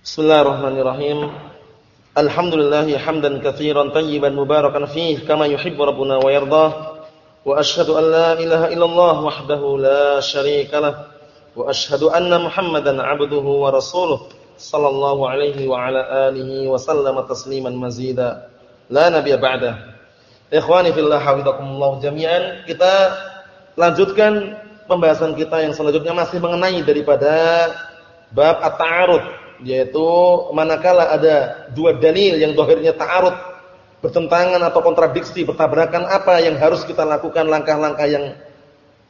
Bismillahirrahmanirrahim. Alhamdulillah hamdan katsiran tayyiban mubarakan fih kama yuhibbu rabbuna wa yardah. Wa asyhadu an la ilaha illallah wahdahu la syarika lah. Wa asyhadu anna Muhammadan 'abduhu wa rasuluh sallallahu alaihi wa ala alihi wa sallama tasliman mazida. La nabiyya ba'dah. Ikhwani fillah hafizakumullah jami'an. Kita lanjutkan pembahasan kita yang selanjutnya masih mengenai daripada bab at-ta'arud yaitu manakala ada dua dalil yang dohirnya ta'arud bertentangan atau kontradiksi bertabrakan apa yang harus kita lakukan langkah-langkah yang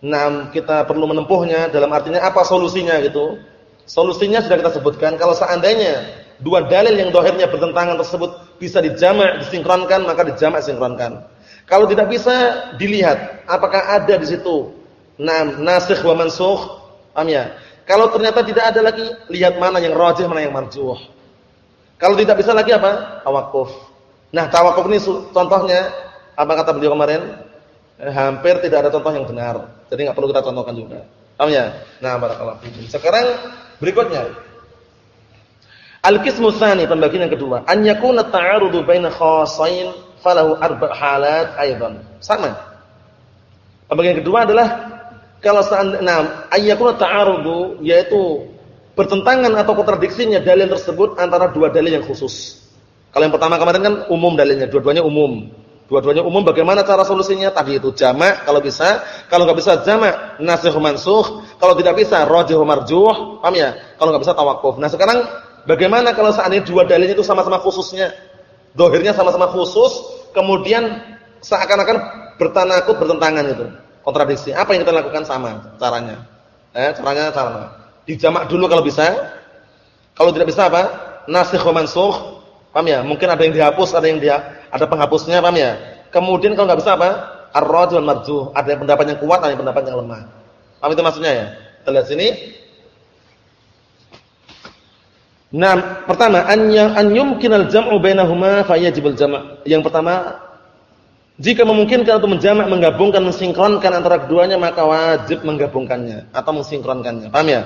enam kita perlu menempuhnya dalam artinya apa solusinya gitu. Solusinya sudah kita sebutkan. Kalau seandainya dua dalil yang dohirnya bertentangan tersebut bisa dijamak disinkronkan maka dijamak sinkronkan. Kalau tidak bisa dilihat apakah ada di situ enam nasikh wa mansukh? Paham ya kalau ternyata tidak ada lagi, lihat mana yang rajih, mana yang marjuh. Kalau tidak bisa lagi apa? Tawakuf. Nah, tawakuf ini contohnya apa kata beliau kemarin? Eh, hampir tidak ada contoh yang benar. Jadi nggak perlu kita contohkan juga. Paham ya? Nah, barakallahu fiikum. Sekarang berikutnya. Al-qismu tsani, pembagian yang kedua. An yakuna ta'arudu baina khassain falahu arba' halat aidan. Sama. Pembagian kedua adalah kalau seandainya nah, ayyakuna ta'arudu yaitu bertentangan atau kontradiksinya dalil tersebut antara dua dalil yang khusus. Kalau yang pertama kemarin kan umum dalilnya, dua-duanya umum. Dua-duanya umum bagaimana cara solusinya? Tadi itu jamak kalau bisa, kalau enggak bisa jamak nasikh mansukh, kalau tidak bisa rajih marjuh, paham ya? Kalau enggak bisa tawakuf. Nah, sekarang bagaimana kalau seandainya dua dalilnya itu sama-sama khususnya? Dohirnya sama-sama khusus, kemudian seakan-akan bertanakut bertentangan itu kontradiksi. Apa yang kita lakukan sama caranya? Eh, caranya sama. Dijamak dulu kalau bisa. Kalau tidak bisa apa? Nasikh wa mansukh. Paham ya? Mungkin ada yang dihapus, ada yang dia ada penghapusnya, paham ya? Kemudian kalau enggak bisa apa? Ar-rajh wal marjuh. Ada yang pendapat yang kuat, ada yang pendapat yang lemah. Paham itu maksudnya ya? Kita lihat sini. Nah, pertama an an yumkinal jam'u bainahuma fa yajibul jam'. Yang pertama jika memungkinkan untuk menjamak, menggabungkan, mensinkronkan antara keduanya maka wajib menggabungkannya atau mensinkronkannya. Paham ya?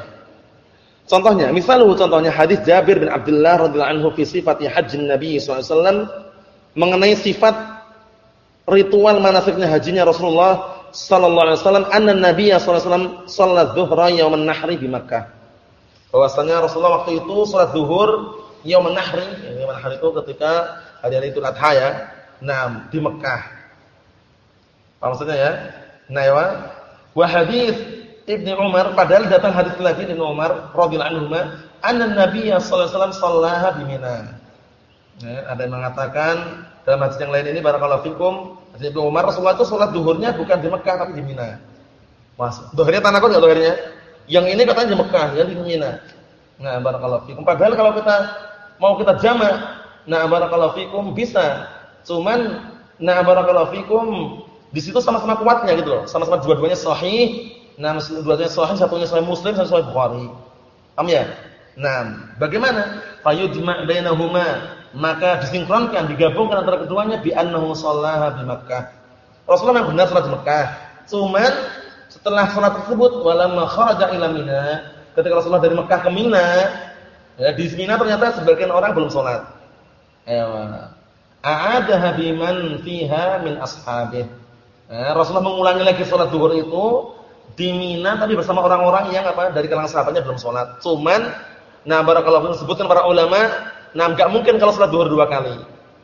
Contohnya, misalnya contohnya hadis Jabir bin Abdullah radhiyallahu anhu fi sifati hajjin Nabi SAW mengenai sifat ritual manasiknya hajinya Rasulullah sallallahu alaihi wasallam anna Nabi sallallahu alaihi wasallam salat dhuhra yauman nahri di Makkah. Bahwasanya Rasulullah waktu itu salat zuhur yauman nahri, yauman nahri itu ketika hari Idul Adha ya. Nah, di Mekah. Apa maksudnya ya? Nah, ya. Wa hadis Ibnu Umar padahal datang hadis lagi Ibnu Umar radhiyallahu anhu anna Nabi sallallahu alaihi wasallam shallaha di Mina. Ya, ada yang mengatakan dalam hadis yang lain ini barakallahu fikum, hadis Ibnu Umar Rasulullah itu salat zuhurnya bukan di Mekah tapi di Mina. Mas, zuhurnya tanah enggak zuhurnya? Yang ini katanya di Mekah, yang di Mina. Nah, barakallahu fikum. Padahal kalau kita mau kita jamak, nah barakallahu fikum bisa. Cuman nah barakallahu fikum di situ sama-sama kuatnya gitu loh. Sama-sama dua-duanya sahih. Nah, dua-duanya sahih, satunya sahih Muslim, satunya sahih Bukhari. Paham ya? Nah, bagaimana? Fayujma' bainahuma. Maka disinkronkan, digabungkan antara keduanya bi annahu shallaha di Makkah. Rasulullah yang benar salat di Mekah. Cuman setelah salat tersebut walamma kharaja ila Mina, ketika Rasulullah dari Mekah ke Mina, ya di Mina ternyata sebagian orang belum salat. Ewa. A'adaha biman fiha min ashabihi Eh, Rasulullah mengulangi lagi sholat duhur itu di Mina tapi bersama orang-orang yang apa dari kalangan sahabatnya belum sholat. Cuman, nah barakallahu disebutkan para ulama, nah nggak mungkin kalau sholat duhur dua kali.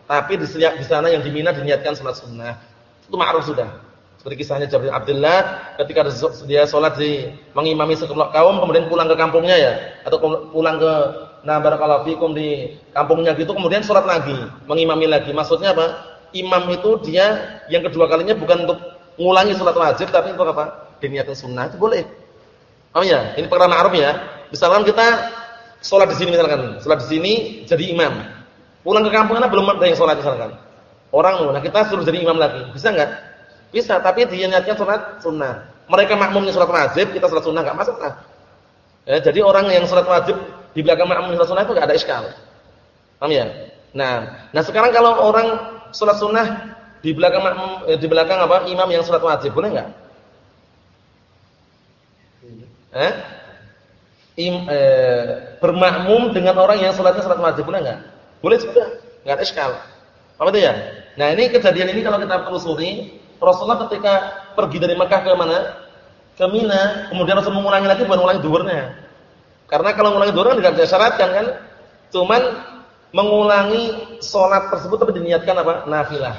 Tapi di, di sana yang di Mina diniatkan sholat sunnah. Itu ma'ruf sudah. Seperti kisahnya Jabir Abdullah ketika dia sholat di mengimami sekelompok kaum kemudian pulang ke kampungnya ya atau pulang ke nah barakallahu fikum di kampungnya gitu kemudian sholat lagi, mengimami lagi. Maksudnya apa? Imam itu dia yang kedua kalinya bukan untuk mengulangi sholat wajib tapi untuk apa? Diniatkan sunnah itu boleh. Oh ya, ini perkara ma'ruf ya. Misalkan kita sholat di sini misalkan, sholat di sini jadi imam. Pulang ke kampung belum ada yang sholat misalkan. Orang, nah kita suruh jadi imam lagi, bisa enggak? Bisa, tapi dia niatkan sholat sunnah. Mereka makmumnya sholat wajib, kita sholat sunnah enggak masalah. Ya, jadi orang yang sholat wajib di belakang makmum sholat sunnah itu enggak ada iskal. Paham ya? Nah, nah sekarang kalau orang sholat sunnah di belakang eh, di belakang apa imam yang sholat wajib boleh nggak? Eh? Im, eh, bermakmum dengan orang yang salatnya salat wajib boleh enggak? Boleh juga, enggak ada iskal. Apa itu ya? Nah, ini kejadian ini kalau kita telusuri, Rasulullah ketika pergi dari Mekah ke mana? Ke Mina, kemudian Rasul mengulangi lagi bukan mengulangi duhurnya. Karena kalau mengulangi duhur kan tidak bisa syaratkan kan? Cuman mengulangi sholat tersebut tapi diniatkan apa? Nafilah.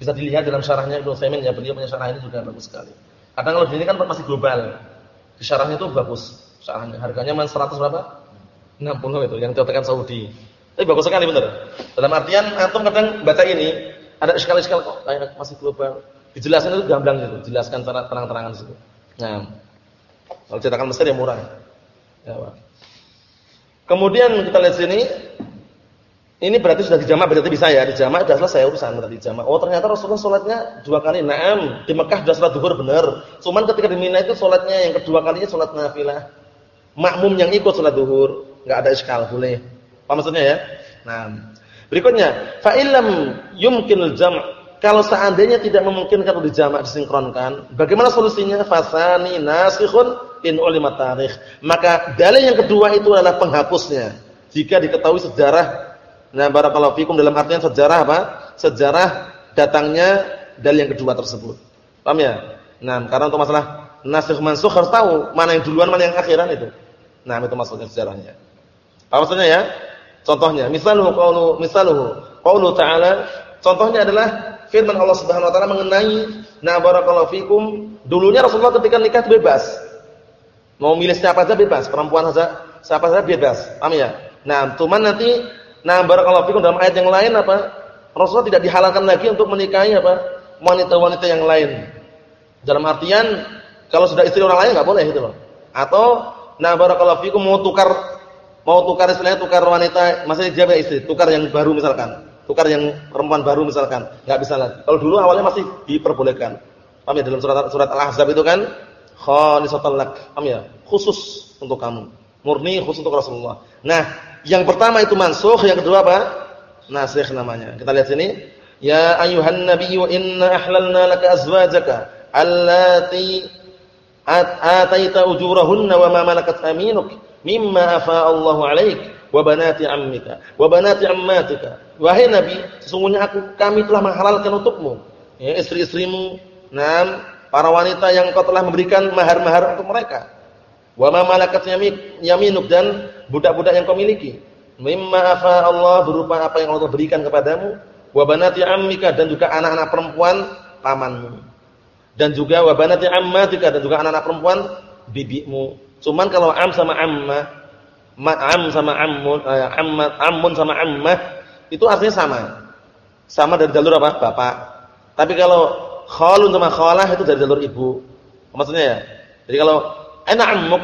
Bisa dilihat dalam syarahnya Ibnu Utsaimin ya, beliau punya syarah ini juga bagus sekali. Kadang kalau ini kan masih global. Syarahnya itu bagus syarahnya. Harganya man 100 berapa? 60 itu yang cetakan Saudi. Tapi bagus sekali benar. Dalam artian antum kadang baca ini ada iskal-iskal kok kayak masih global. Dijelaskan itu gamblang gitu, jelaskan terang-terangan situ. Nah, kalau cetakan Mesir ya murah. Ya. Kemudian kita lihat sini ini berarti sudah dijamak berarti bisa ya, dijamak sudah selesai urusan berarti dijamak. Oh, ternyata Rasulullah sholatnya dua kali. Naam, di Mekah sudah sholat zuhur benar. Cuman ketika di Mina itu sholatnya yang kedua kalinya sholat nafilah. Makmum yang ikut sholat zuhur, enggak ada iskal, boleh. Apa maksudnya ya? Nah, berikutnya, fa illam yumkinul jam' kalau seandainya tidak memungkinkan untuk dijamak disinkronkan, bagaimana solusinya? Fasani nasikhun in ulima tarikh. Maka dalil yang kedua itu adalah penghapusnya. Jika diketahui sejarah Nah, barakallahu fikum dalam artian sejarah apa? Sejarah datangnya dalil yang kedua tersebut. Paham ya? Nah, karena untuk masalah nasikh mansukh harus tahu mana yang duluan, mana yang akhiran itu. Nah, itu maksudnya sejarahnya. Apa maksudnya ya? Contohnya, misaluhu qaulu misaluhu qaulu ta'ala, contohnya adalah firman Allah Subhanahu wa taala mengenai na barakallahu fikum, dulunya Rasulullah ketika nikah bebas. Mau milih siapa saja bebas, perempuan saja, siapa saja bebas. Paham ya? Nah, cuman nanti Nah, barakallahu fikum dalam ayat yang lain apa? Rasulullah tidak dihalalkan lagi untuk menikahi apa? wanita-wanita yang lain. Dalam artian kalau sudah istri orang lain enggak boleh gitu loh. Atau nah barakallahu fikum mau tukar mau tukar istilahnya tukar wanita, masih dia istri, tukar yang baru misalkan. Tukar yang perempuan baru misalkan, enggak bisa lagi. Kalau dulu awalnya masih diperbolehkan. Paham ya dalam surat surat Al-Ahzab itu kan khalisatul lak. Paham ya? Khusus untuk kamu. Murni khusus untuk Rasulullah. Nah, yang pertama itu mansukh, yang kedua apa? Nasikh namanya. Kita lihat sini. Ya ayuhan nabiyyu inna ahlalna laka azwajaka allati ataita ujurahunna wa ma malakat aminuk mimma afa Allahu 'alaik wa banati ammika wa banati ammatika. Wahai Nabi, sesungguhnya aku kami telah menghalalkan untukmu ya istri-istrimu, nam para wanita yang kau telah memberikan mahar-mahar untuk mereka Wa ma malakat yaminuk dan budak-budak yang kau miliki. Mimma afa Allah berupa apa yang Allah berikan kepadamu. Wa banati ammika dan juga anak-anak perempuan pamanmu. Dan juga wa banati ammatika dan juga anak-anak perempuan bibimu. Cuman kalau am sama amma, am sama ammun, eh, ammat, ammun sama ammah itu artinya sama. Sama dari jalur apa? Bapak. Tapi kalau khalun sama khalah itu dari jalur ibu. Maksudnya ya? Jadi kalau Ana ammuk.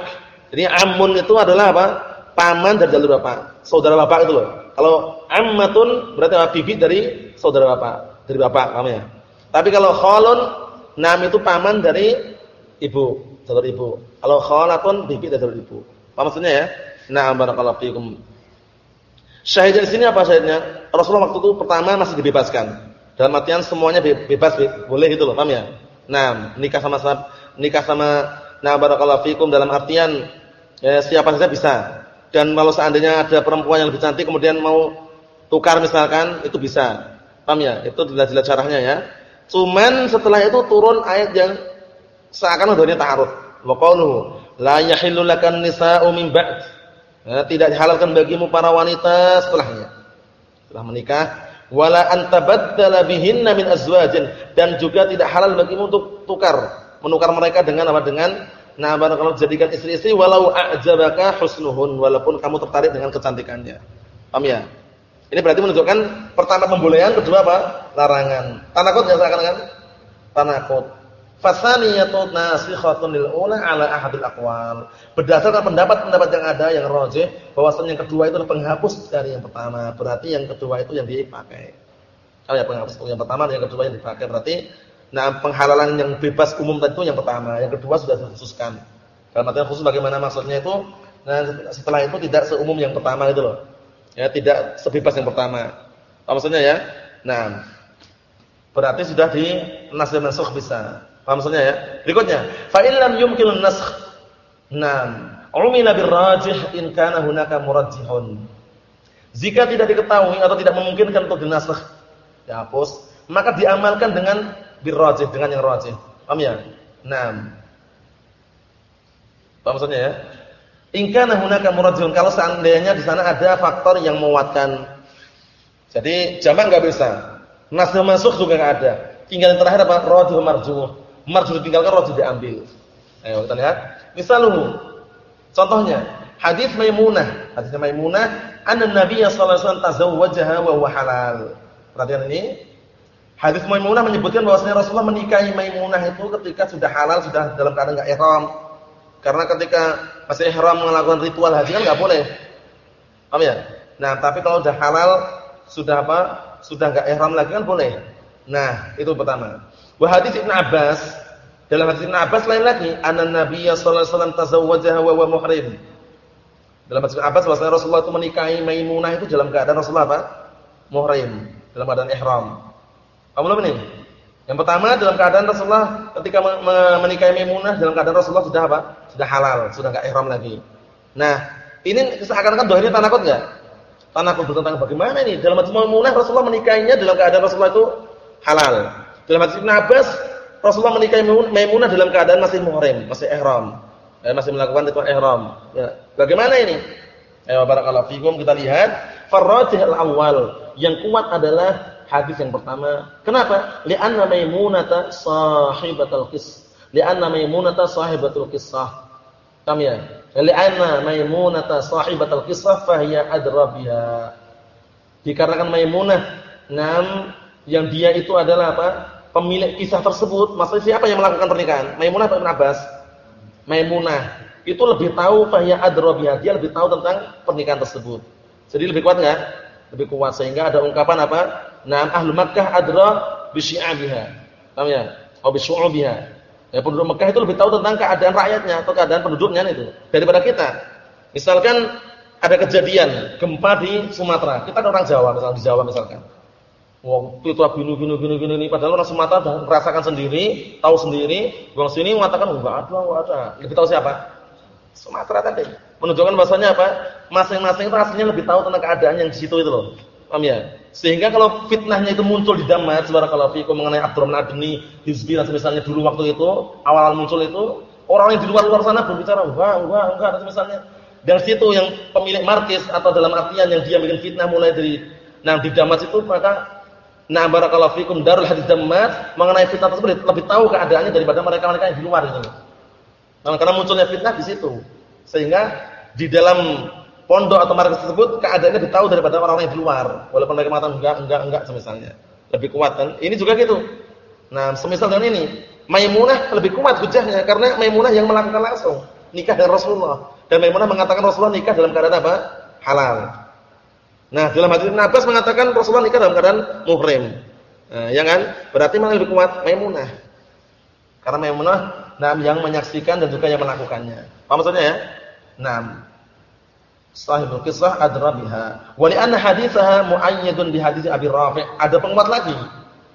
Jadi ammun itu adalah apa? Paman dari jalur bapak. Saudara bapak itu loh. Kalau ammatun berarti apa? Bibi dari saudara bapak, dari bapak kamu ya. Tapi kalau khalun nam itu paman dari ibu, jalur ibu. Kalau khalatun bibi dari jalur ibu. Apa maksudnya ya? Na'am barakallahu fiikum. Syahid di sini apa syahidnya? Rasulullah waktu itu pertama masih dibebaskan. Dalam artian semuanya bebas, boleh gitu loh, paham ya? Nah, nikah sama nikah sama Nah, barakallahu fikum dalam artian ya, siapa saja bisa. Dan kalau seandainya ada perempuan yang lebih cantik kemudian mau tukar misalkan, itu bisa. Paham ya? Itu jelas-jelas caranya ya. Cuman setelah itu turun ayat yang seakan adanya ta'arud. Wa qawluhu la yahillu lakan nisa'u min ba'd. Ya, tidak dihalalkan bagimu para wanita setelahnya. Setelah menikah, wala antabaddala bihinna min azwajin dan juga tidak halal bagimu untuk tukar menukar mereka dengan apa dengan nah barakallahu jadikan istri-istri walau a'jabaka husnuhun walaupun kamu tertarik dengan kecantikannya. Paham ya? Ini berarti menunjukkan pertama pembolehan, kedua apa? larangan. Tanakut ya seakan-akan tanakut. Fasaniyatu nasikhatun lil ula ala ahadil aqwal. Berdasarkan pendapat-pendapat yang ada yang rajih bahwasanya yang kedua itu adalah penghapus dari yang pertama. Berarti yang kedua itu yang dipakai. Kalau ya penghapus yang pertama dan yang kedua yang dipakai berarti Nah, penghalalan yang bebas umum itu yang pertama, yang kedua sudah dikhususkan. Dalam artian khusus bagaimana maksudnya itu? Nah, setelah itu tidak seumum yang pertama itu loh. Ya, tidak sebebas yang pertama. Apa maksudnya ya? Nah, berarti sudah di nasakh mansukh bisa. Apa maksudnya ya? Berikutnya, fa illam yumkinun nasakh. Naam, umila birrajih in kana hunaka murajjihun. Jika tidak diketahui atau tidak memungkinkan untuk dinasakh, dihapus, maka diamalkan dengan birrajih, dengan yang rajih. Paham ya? Naam. Paham maksudnya ya? In kana hunaka murajjihun, kalau seandainya di sana ada faktor yang menguatkan. Jadi jamak enggak bisa. Nasakh masuk juga enggak ada. Tinggal yang terakhir apa? Rajih marjuh. Marjuh ditinggalkan, rajih diambil. Ayo kita lihat. Misalnya, contohnya hadis Maimunah, hadis Maimunah, anna Nabi sallallahu alaihi wasallam tazawwajaha wa huwa halal. Perhatian ini. Hadis Maimunah menyebutkan bahwasanya Rasulullah menikahi Maimunah itu ketika sudah halal, sudah dalam keadaan enggak ihram. Karena ketika masih ihram melakukan ritual haji kan enggak boleh. Paham ya? Nah, tapi kalau sudah halal, sudah apa? Sudah enggak ihram lagi kan boleh. Nah, itu pertama. Wa hadis Ibnu Abbas dalam hadis Ibnu Abbas lain lagi, anna Nabiya sallallahu alaihi wasallam tazawwajaha wa huwa muhrim. Dalam hadis Abbas bahwasanya Rasulullah itu menikahi Maimunah itu dalam keadaan Rasulullah apa? Muhrim, dalam keadaan ihram. Kamu belum ini? Yang pertama dalam keadaan Rasulullah ketika menikahi Maimunah dalam keadaan Rasulullah sudah apa? Sudah halal, sudah enggak ihram lagi. Nah, ini seakan-akan dohirnya tanakut enggak? Tanakut tentang bagaimana ini? Dalam hadis Maimunah Rasulullah menikahinya dalam keadaan Rasulullah itu halal. Dalam hadis Ibnu Abbas Rasulullah menikahi Maimunah dalam keadaan masih muhrim, masih ihram. Eh, masih melakukan ritual ihram. Ya. Bagaimana ini? Ayo barakallahu fikum kita lihat farrajih al-awwal. Yang kuat adalah hadis yang pertama. Kenapa? Li'anna Maimunata sahibatul qis. Li'anna Maimunata sahibatul qissah. Paham ya? Li'anna Maimunata sahibatul qissah fahiya adra biha. Dikarenakan Maimunah, nam yang dia itu adalah apa? pemilik kisah tersebut, maksudnya siapa yang melakukan pernikahan? Maimunah atau Ibn Abbas? Maimunah. Itu lebih tahu fahya adra dia lebih tahu tentang pernikahan tersebut. Jadi lebih kuat enggak? Lebih kuat sehingga ada ungkapan apa? Naam ahlu Makkah adra bi syi'abiha. Paham ya? Atau bi syu'ubiha. Ya penduduk Mekah itu lebih tahu tentang keadaan rakyatnya atau keadaan penduduknya itu daripada kita. Misalkan ada kejadian gempa di Sumatera, kita orang Jawa misalnya di Jawa misalkan. Waktu itu gini gini gini gini ini padahal orang Sumatera sudah merasakan sendiri, tahu sendiri, orang sini mengatakan enggak ada, enggak ada. Lebih tahu siapa? Sumatera tadi. Menunjukkan bahasanya apa? Masing-masing itu rasanya lebih tahu tentang keadaan yang di situ itu loh. Paham ya? Sehingga kalau fitnahnya itu muncul di Damas, kalau fikum mengenai Abdurrahman Adni, Hizbi dan misalnya dulu waktu itu, awal-awal muncul itu, orang yang di luar-luar sana berbicara, enggak, enggak, enggak, dan misalnya. Dan situ yang pemilik markis atau dalam artian yang dia bikin fitnah mulai dari nah di Damas itu maka Nah barakallahu fikum darul hadis Damas mengenai fitnah tersebut lebih tahu keadaannya daripada mereka-mereka yang di luar itu. Nah, karena munculnya fitnah di situ. Sehingga di dalam pondok atau markas tersebut keadaannya lebih tahu daripada orang-orang yang di luar. Walaupun mereka mengatakan enggak, enggak, enggak semisalnya. Lebih kuat kan? Ini juga gitu. Nah, semisal dengan ini, Maimunah lebih kuat hujahnya karena Maimunah yang melakukan langsung nikah dengan Rasulullah. Dan Maimunah mengatakan Rasulullah nikah dalam keadaan apa? Halal. Nah, dalam hadis Ibnu Abbas mengatakan Rasulullah nikah dalam keadaan muhrim. Nah, ya kan? Berarti mana lebih kuat? Maimunah. Karena Maimunah nah yang menyaksikan dan juga yang melakukannya. Apa maksudnya ya? Naam. Sahibul kisah adra biha. Wa li anna haditsaha muayyadun bi hadits Abi Rafi'. Ada penguat lagi.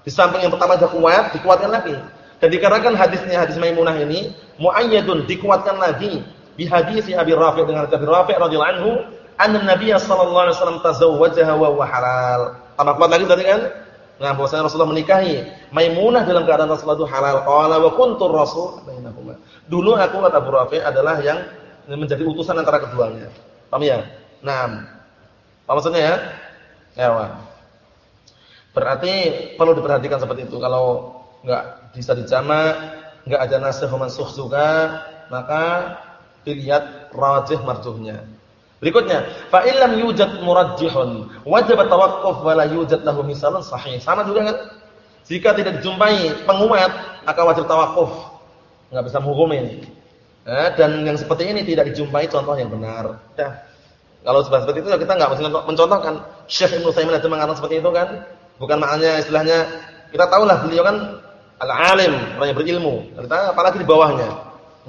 Di samping yang pertama sudah kuat, dikuatkan lagi. Dan dikarenakan hadisnya hadis Maimunah ini muayyadun dikuatkan lagi bi hadits Abi Rafi' dengan Abi Rafi' radhiyallahu anhu anna Nabi sallallahu alaihi wasallam tazawwajaha wa huwa halal. Tambah kuat lagi tadi kan? Nah, bahwasanya Rasulullah menikahi Maimunah dalam keadaan Rasulullah itu halal. Qala wa kuntu rasul bainahuma. Dulu aku kata Abu Rafi adalah yang menjadi utusan antara keduanya. Paham ya? Nah, apa maksudnya ya? Ya, Berarti perlu diperhatikan seperti itu. Kalau enggak bisa dijamak, enggak ada nasih mansukh juga, maka dilihat rajih marjuhnya. Berikutnya, fa illam yujad murajjihun, wajib tawaqquf wa la yujad lahu misalun sahih. Sama juga kan? Jika tidak dijumpai penguat, maka wajib tawaqquf. Enggak bisa menghukumi. Eh, dan yang seperti ini tidak dijumpai contoh yang benar. Ya. Kalau seperti itu kita enggak mesti mencontohkan. Syekh Ibnu Taimin itu mengatakan seperti itu kan? Bukan maknanya istilahnya kita tahulah beliau kan al-alim, orang yang berilmu. Kita apalagi di bawahnya.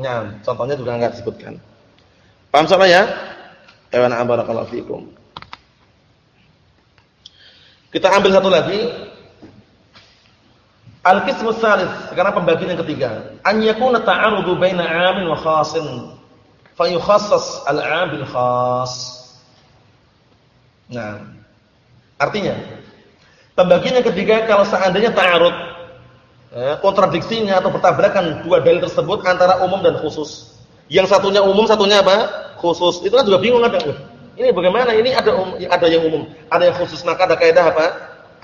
Ya, contohnya juga enggak disebutkan. Paham soalnya ya? Ewan barakallahu fikum. Kita ambil satu lagi. Al-qismu tsalits, sekarang pembagian yang ketiga. An yakuna ta'arudu baina 'amin wa khasin. fa yukhassas al-'am bil khas. Nah, artinya pembagian yang ketiga kalau seandainya ta'arud eh, kontradiksinya atau bertabrakan dua dalil tersebut antara umum dan khusus. Yang satunya umum, satunya apa? Khusus. Itu kan juga bingung kadang. Ini bagaimana? Ini ada um, ada yang umum, ada yang khusus. Maka ada kaidah apa?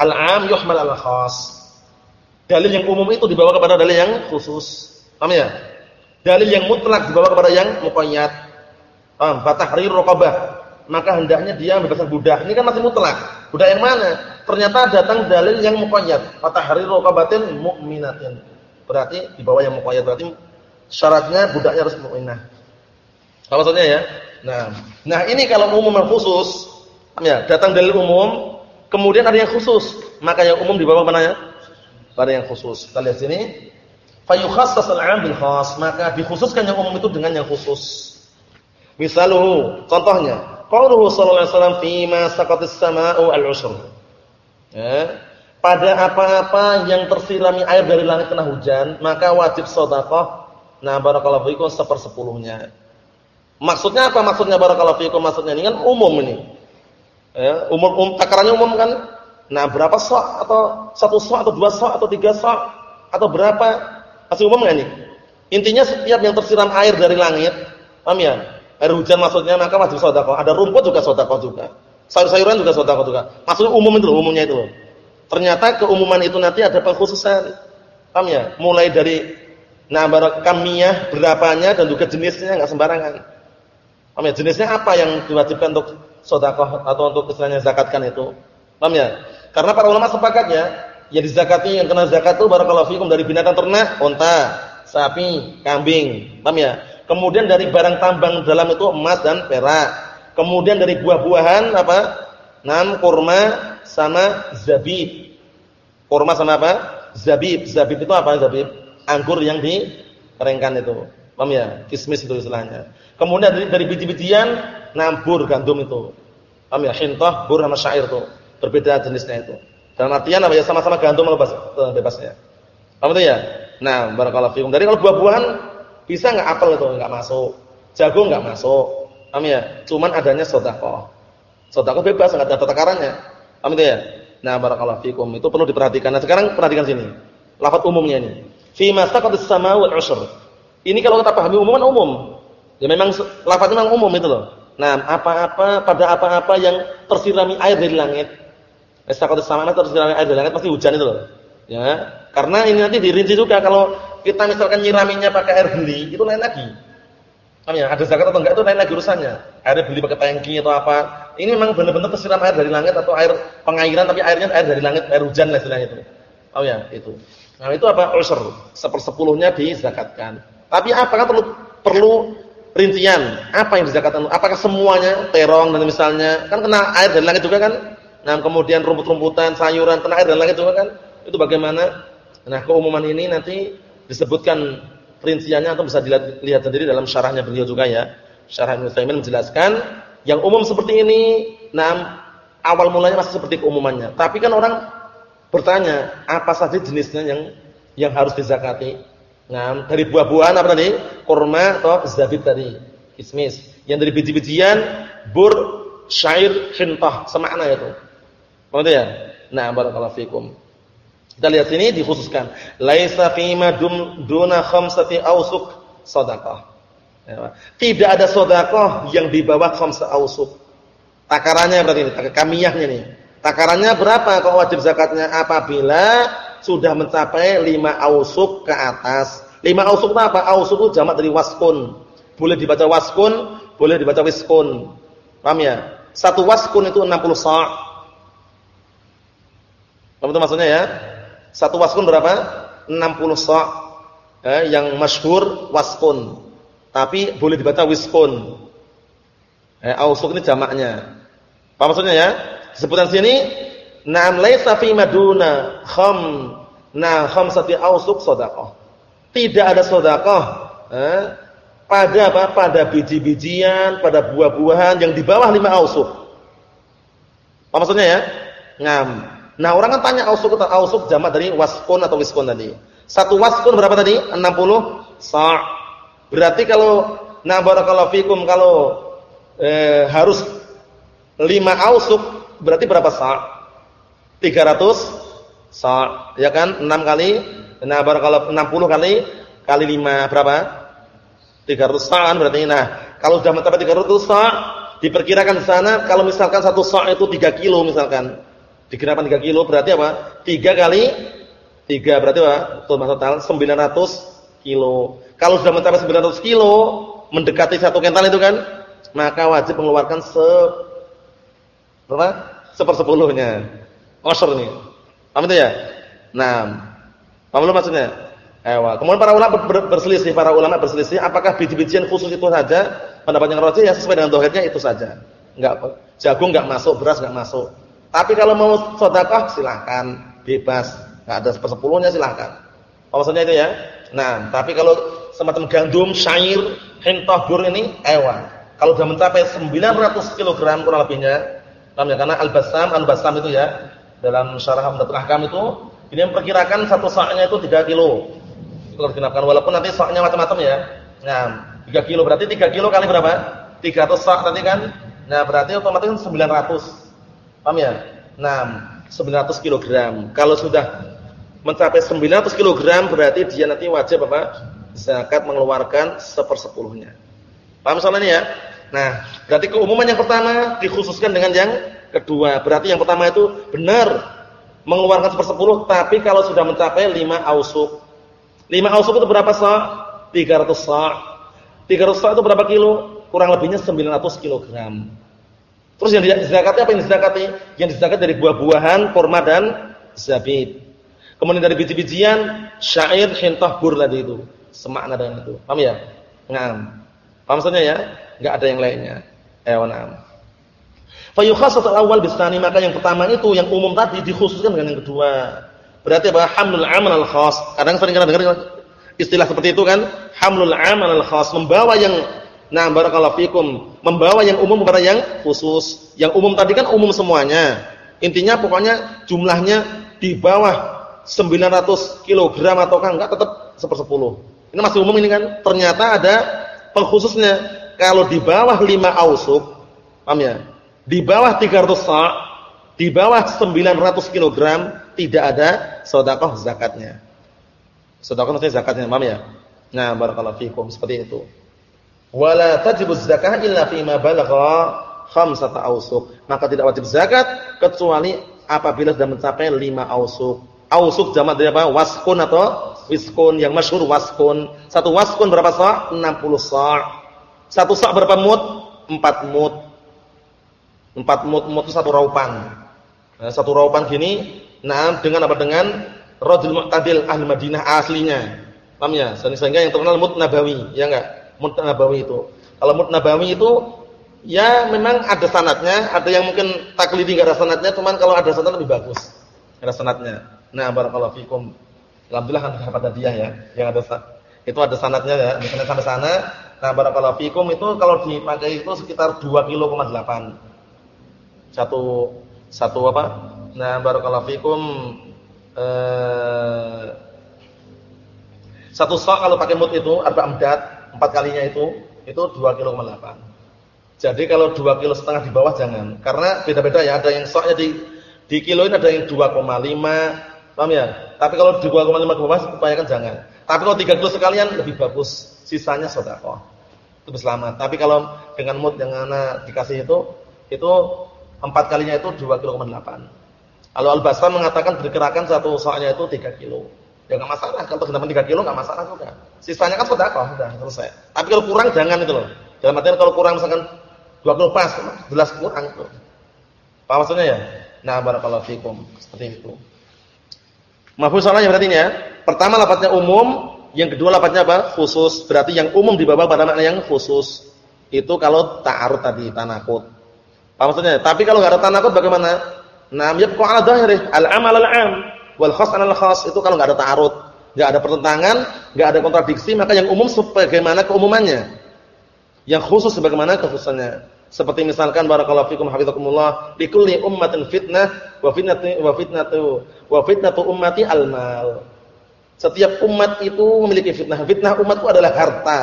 Al-'am yuhmal al khas. Dalil yang umum itu dibawa kepada dalil yang khusus. Paham ya? Dalil yang mutlak dibawa kepada yang muqayyad. Paham? Fatahrir raqabah. Maka hendaknya dia membebaskan budak. Ini kan masih mutlak. Budak yang mana? Ternyata datang dalil yang muqayyad. Fatahrir raqabatin mu'minatin. Berarti di bawah yang muqayyad berarti syaratnya budaknya harus mukminah. Apa maksudnya ya? Nah, nah ini kalau umum dan khusus, ya, datang dalil umum, kemudian ada yang khusus, maka yang umum dibawa mana ya? Pada yang khusus. Kita lihat sini. Fayukhassas al-'am bil khas, maka dikhususkan yang umum itu dengan yang khusus. Misaluhu, contohnya, qauluhu sallallahu alaihi wasallam fi ma saqatis samaa'u al-'ushr. Ya. Pada apa-apa yang tersirami air dari langit kena hujan, maka wajib sedekah. Nah, barakallahu fikum sepersepuluhnya. Maksudnya apa? Maksudnya barakallahu fikum maksudnya ini kan umum ini. Ya, umum um, takarannya umum kan Nah, berapa sok atau satu sok atau dua sok atau tiga sok atau berapa? Masih umum enggak nih? Intinya setiap yang tersiram air dari langit, paham ya? Air hujan maksudnya maka wajib sedekah. Ada rumput juga sedekah juga. Sayur-sayuran juga sedekah juga. Maksudnya umum itu umumnya itu. Ternyata keumuman itu nanti ada pengkhususan. Paham ya? Mulai dari nah barak kamiyah berapanya dan juga jenisnya enggak sembarangan. Paham ya? Jenisnya apa yang diwajibkan untuk sedekah atau untuk istilahnya zakatkan itu? Paham ya? Karena para ulama sepakatnya, ya dizakati yang kena zakat itu barakallahu fikum dari binatang ternak, unta, sapi, kambing. Paham ya? Kemudian dari barang tambang dalam itu emas dan perak. Kemudian dari buah-buahan apa? Nam kurma sama zabib. Kurma sama apa? Zabib. Zabib itu apa zabib? Anggur yang dikeringkan itu. Paham ya? Kismis itu istilahnya. Kemudian dari, dari biji-bijian nambur gandum itu. Paham ya? Hintah, bur sama itu. Berbeda jenisnya itu. Dalam artian apa ya sama-sama gantung bebas eh, bebasnya. Paham itu ya? Nah, barakallahu fikum. Dari kalau buah-buahan bisa enggak apel itu enggak masuk. Jagung enggak masuk. Paham ya? Cuman adanya sedekah. Sedekah bebas enggak ada takarannya. Paham itu ya? Nah, barakallahu fikum. Itu perlu diperhatikan. Nah, sekarang perhatikan sini. Lafaz umumnya ini. Fi masaqatis sama wal ushr. Ini kalau kita pahami umum kan umum. Ya memang lafaznya memang umum itu loh. Nah, apa-apa pada apa-apa yang tersirami air dari langit Istaqatus sama terus air dari langit pasti hujan itu loh. Ya, karena ini nanti dirinci juga kalau kita misalkan nyiraminya pakai air beli, itu lain lagi. Paham ya? Ada zakat atau enggak itu lain lagi urusannya. Air beli pakai tangki atau apa. Ini memang benar-benar tersiram air dari langit atau air pengairan tapi airnya air dari langit, air hujan lah istilahnya itu. Oh ya, itu. Nah, itu apa? Usr. Sepersepuluhnya dizakatkan. Tapi apakah perlu perlu rincian? Apa yang dizakatkan? Apakah semuanya terong dan misalnya kan kena air dari langit juga kan? Nah, kemudian rumput-rumputan, sayuran, tanah air dan langit juga kan? Itu bagaimana? Nah, keumuman ini nanti disebutkan perinciannya atau bisa dilihat lihat sendiri dalam syarahnya beliau juga ya. Syarah Ibnu Taimin menjelaskan yang umum seperti ini, nah awal mulanya masih seperti keumumannya. Tapi kan orang bertanya, apa saja jenisnya yang yang harus dizakati? Nah, dari buah-buahan apa tadi? Kurma atau zabib tadi, kismis. Yang dari biji-bijian, bur, syair, hintah, semakna itu. Paham ya? Nah, barakallahu fikum. Kita lihat sini dikhususkan, laisa madum duna khamsati ausuk sedekah. Ya, Tidak ada sedekah yang di bawah khamsa ausuk. Takarannya berarti ini, kamiyahnya nih. Takarannya berapa kalau wajib zakatnya apabila sudah mencapai 5 ausuk ke atas. 5 ausuk itu apa? Ausuk itu jamak dari waskun. Boleh dibaca waskun, boleh dibaca wiskun. Paham ya? Satu waskun itu 60 sa'. Apa itu maksudnya ya? Satu waskun berapa? 60 sa' eh, yang masyhur waskun. Tapi boleh dibaca wiskun. Eh, ausuk ini jamaknya. Apa maksudnya ya? Sebutan sini na'am laisa fi maduna kham na khamsati ausuk shadaqah. Tidak ada sedekah eh, pada apa? Pada biji-bijian, pada buah-buahan yang di bawah lima ausuk. Apa maksudnya ya? Ngam Nah, orang kan tanya ausuk atau ausuk jamak dari waskun atau wiskun tadi. Satu waskun berapa tadi? 60 sa'. Berarti kalau nah barakallahu fikum kalau eh, harus 5 ausuk berarti berapa sa'? 300 sa', ya kan? 6 kali nah barakallahu 60 kali kali 5 berapa? 300 sa'an berarti. Nah, kalau sudah mencapai 300 sa' diperkirakan di sana kalau misalkan satu sa' itu 3 kilo misalkan. Dikirakan 3 kilo berarti apa? 3 kali 3 berarti apa? Total 900 kilo. Kalau sudah mencapai 900 kilo, mendekati satu kental itu kan, maka wajib mengeluarkan se berapa? Sepersepuluhnya. Osher nih. Paham itu ya? Nah, paham belum maksudnya? Ewa. Kemudian para ulama berselisih, para ulama berselisih apakah biji-bijian khusus itu saja? Pendapat yang rajih ya sesuai dengan dohirnya itu saja. Enggak jagung enggak masuk, beras enggak masuk. Tapi kalau mau sedekah silahkan, bebas. Enggak ada sepersepuluhnya silahkan. Maksudnya itu ya. Nah, tapi kalau semacam gandum, syair, hintah, bur ini ewa. Kalau sudah mencapai 900 kg kurang lebihnya, ya? karena al-basam, al-basam itu ya, dalam syarah Hamdatul Ahkam itu, ini memperkirakan satu sa'nya itu 3 kilo kalau digenapkan walaupun nanti saknya macam-macam ya. Nah, 3 kilo berarti 3 kilo kali berapa? 300 sak tadi kan. Nah, berarti otomatis 900. Paham ya? Nah, 900 kilogram. Kalau sudah mencapai 900 kilogram berarti dia nanti wajib apa? Zakat mengeluarkan sepersepuluhnya. Paham soal ini ya? Nah, berarti keumuman yang pertama dikhususkan dengan yang kedua. Berarti yang pertama itu benar mengeluarkan sepersepuluh, tapi kalau sudah mencapai 5 ausuk. 5 ausuk itu berapa sa'? 300 sa'. 300 sa' itu berapa kilo? Kurang lebihnya 900 kilogram. Terus yang dizakati apa yang dizakati? Yang dizakati dari buah-buahan, kurma dan zabib. Kemudian dari biji-bijian, syair, hintah, bur tadi itu. Semakna dengan itu. Paham ya? Ngam. Paham maksudnya ya? Enggak ada yang lainnya. Eh, na'am. Fa yukhassatul awal bisani maka yang pertama itu yang umum tadi dikhususkan dengan yang kedua. Berarti apa? Hamlul amal al khas. Kadang sering kita dengar istilah seperti itu kan? Hamlul amal al khas, membawa yang nah barakallahu fikum, membawa yang umum kepada yang khusus. Yang umum tadi kan umum semuanya. Intinya pokoknya jumlahnya di bawah 900 kg ataukah enggak tetap sepersepuluh. Ini masih umum ini kan? Ternyata ada pengkhususnya. Kalau di bawah 5 ausuk, paham ya? Di bawah 300 sa', di bawah 900 kg tidak ada sedekah zakatnya. Sedekah maksudnya zakatnya, paham ya? Nah, barakallahu fikum seperti itu. Wala tajibu zakah illa fi ma balagha khamsata ausuk. Maka tidak wajib zakat kecuali apabila sudah mencapai 5 ausuk. Ausuk jamak dari apa? Waskun atau wiskun yang masyhur waskun. Satu waskun berapa sa'? 60 sa'. Satu sa' berapa mut? 4 mut. 4 mut, mut itu satu raupan. Nah, satu raupan gini Nah, dengan apa dengan Rajul Mu'tadil Ahli Madinah aslinya. Paham ya? Sehingga yang terkenal Mut Nabawi, ya enggak? Mut Nabawi itu. Kalau Mut Nabawi itu ya memang ada sanatnya, ada yang mungkin taklidi enggak ada sanatnya, cuman kalau ada sanat lebih bagus. Ada sanatnya. Nah, barakallahu fikum. Alhamdulillah kan dapat hadiah ya, yang ada itu ada sanatnya ya, misalnya sampai sana. Nah, barakallahu fikum itu kalau dipakai itu sekitar 2 kilo Satu satu apa? Nah, barakallahu fikum eh satu sok kalau pakai mut itu arba amdad, empat kalinya itu itu 2 kilo 8. Jadi kalau 2 kilo setengah di bawah jangan. Karena beda-beda ya, ada yang soknya di di kiloin ada yang 2,5, paham ya? Tapi kalau 2,5 ke bawah upayakan jangan. Tapi kalau 3 kilo sekalian lebih bagus, sisanya sedekah. Itu selamat. Tapi kalau dengan mut yang ana dikasih itu itu empat kalinya itu 2 kilo 8. Kalau Al-Basram mengatakan bergerakan satu soalnya itu 3 kilo. Ya enggak masalah, kalau terdapat 3 kilo enggak masalah juga. Sisanya kan sedekah, sudah selesai. Tapi kalau kurang jangan itu loh. Dalam artian kalau kurang misalkan 2 kilo pas, jelas kurang itu. Apa maksudnya ya? Nah, barakallahu fikum. Seperti itu. Mahfuz salahnya berarti ya. Pertama lafadznya umum, yang kedua lafadznya apa? Khusus. Berarti yang umum dibawa pada makna yang khusus. Itu kalau ta'arud tadi, tanakut. Apa maksudnya? Tapi kalau enggak ada tanakut bagaimana? Nah, yabqa ala dhahirih al-amal al-am wal khas al-khas itu kalau enggak ada ta'arud, enggak ada pertentangan, enggak ada kontradiksi, maka yang umum sebagaimana keumumannya. Yang khusus sebagaimana kekhususannya. Seperti misalkan barakallahu fikum hafizakumullah, likulli ummatin fitnah wa fitnatu wa fitnatu wa fitnatu ummati al-mal. Setiap umat itu memiliki fitnah. Fitnah umatku adalah harta.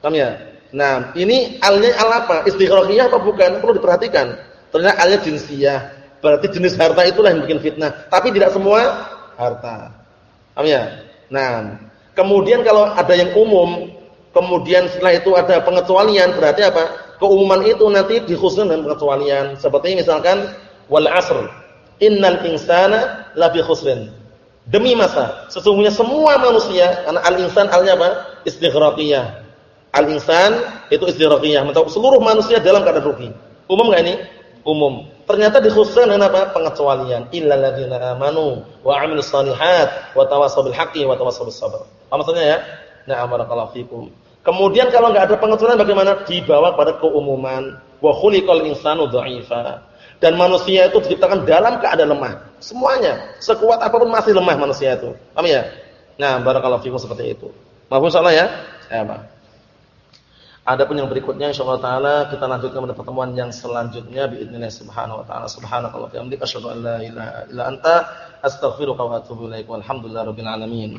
Paham ya? Nah, ini alnya al apa? Istighraqiyah apa bukan? Perlu diperhatikan. Ternyata alnya jinsiyah. Berarti jenis harta itulah yang bikin fitnah. Tapi tidak semua harta. Paham ya? Nah, kemudian kalau ada yang umum, kemudian setelah itu ada pengecualian, berarti apa? Keumuman itu nanti dikhususkan dengan pengecualian. Seperti misalkan wal asr. Innal insana lafi khusrin. Demi masa, sesungguhnya semua manusia, karena al-insan alnya apa? Istighraqiyah Al-insan itu istiraqiyah, seluruh manusia dalam keadaan rugi. Umum enggak ini? Umum. Ternyata dikhususkan dengan apa? Pengecualian. Illal ladzina amanu wa 'amilus shalihat wa tawassaw bil haqqi wa tawassaw bis sabr. Apa maksudnya ya? Na'am barakallahu fikum. Kemudian kalau enggak ada pengecualian bagaimana? Dibawa pada keumuman. Wa khuliqal insanu dha'ifa. Dan manusia itu diciptakan dalam keadaan lemah. Semuanya, sekuat apa pun masih lemah manusia itu. Paham ya? Nah, barakallahu fikum seperti itu. Maaf salah ya? Ya, Pak. Adapun yang berikutnya insyaallah taala kita lanjutkan pada pertemuan yang selanjutnya باذن subhanahu wa taala subhanakallah wa bihamdika asyhadu an la ilaha illa anta astaghfiruka wa atubu ilaik walhamdulillahi rabbil alamin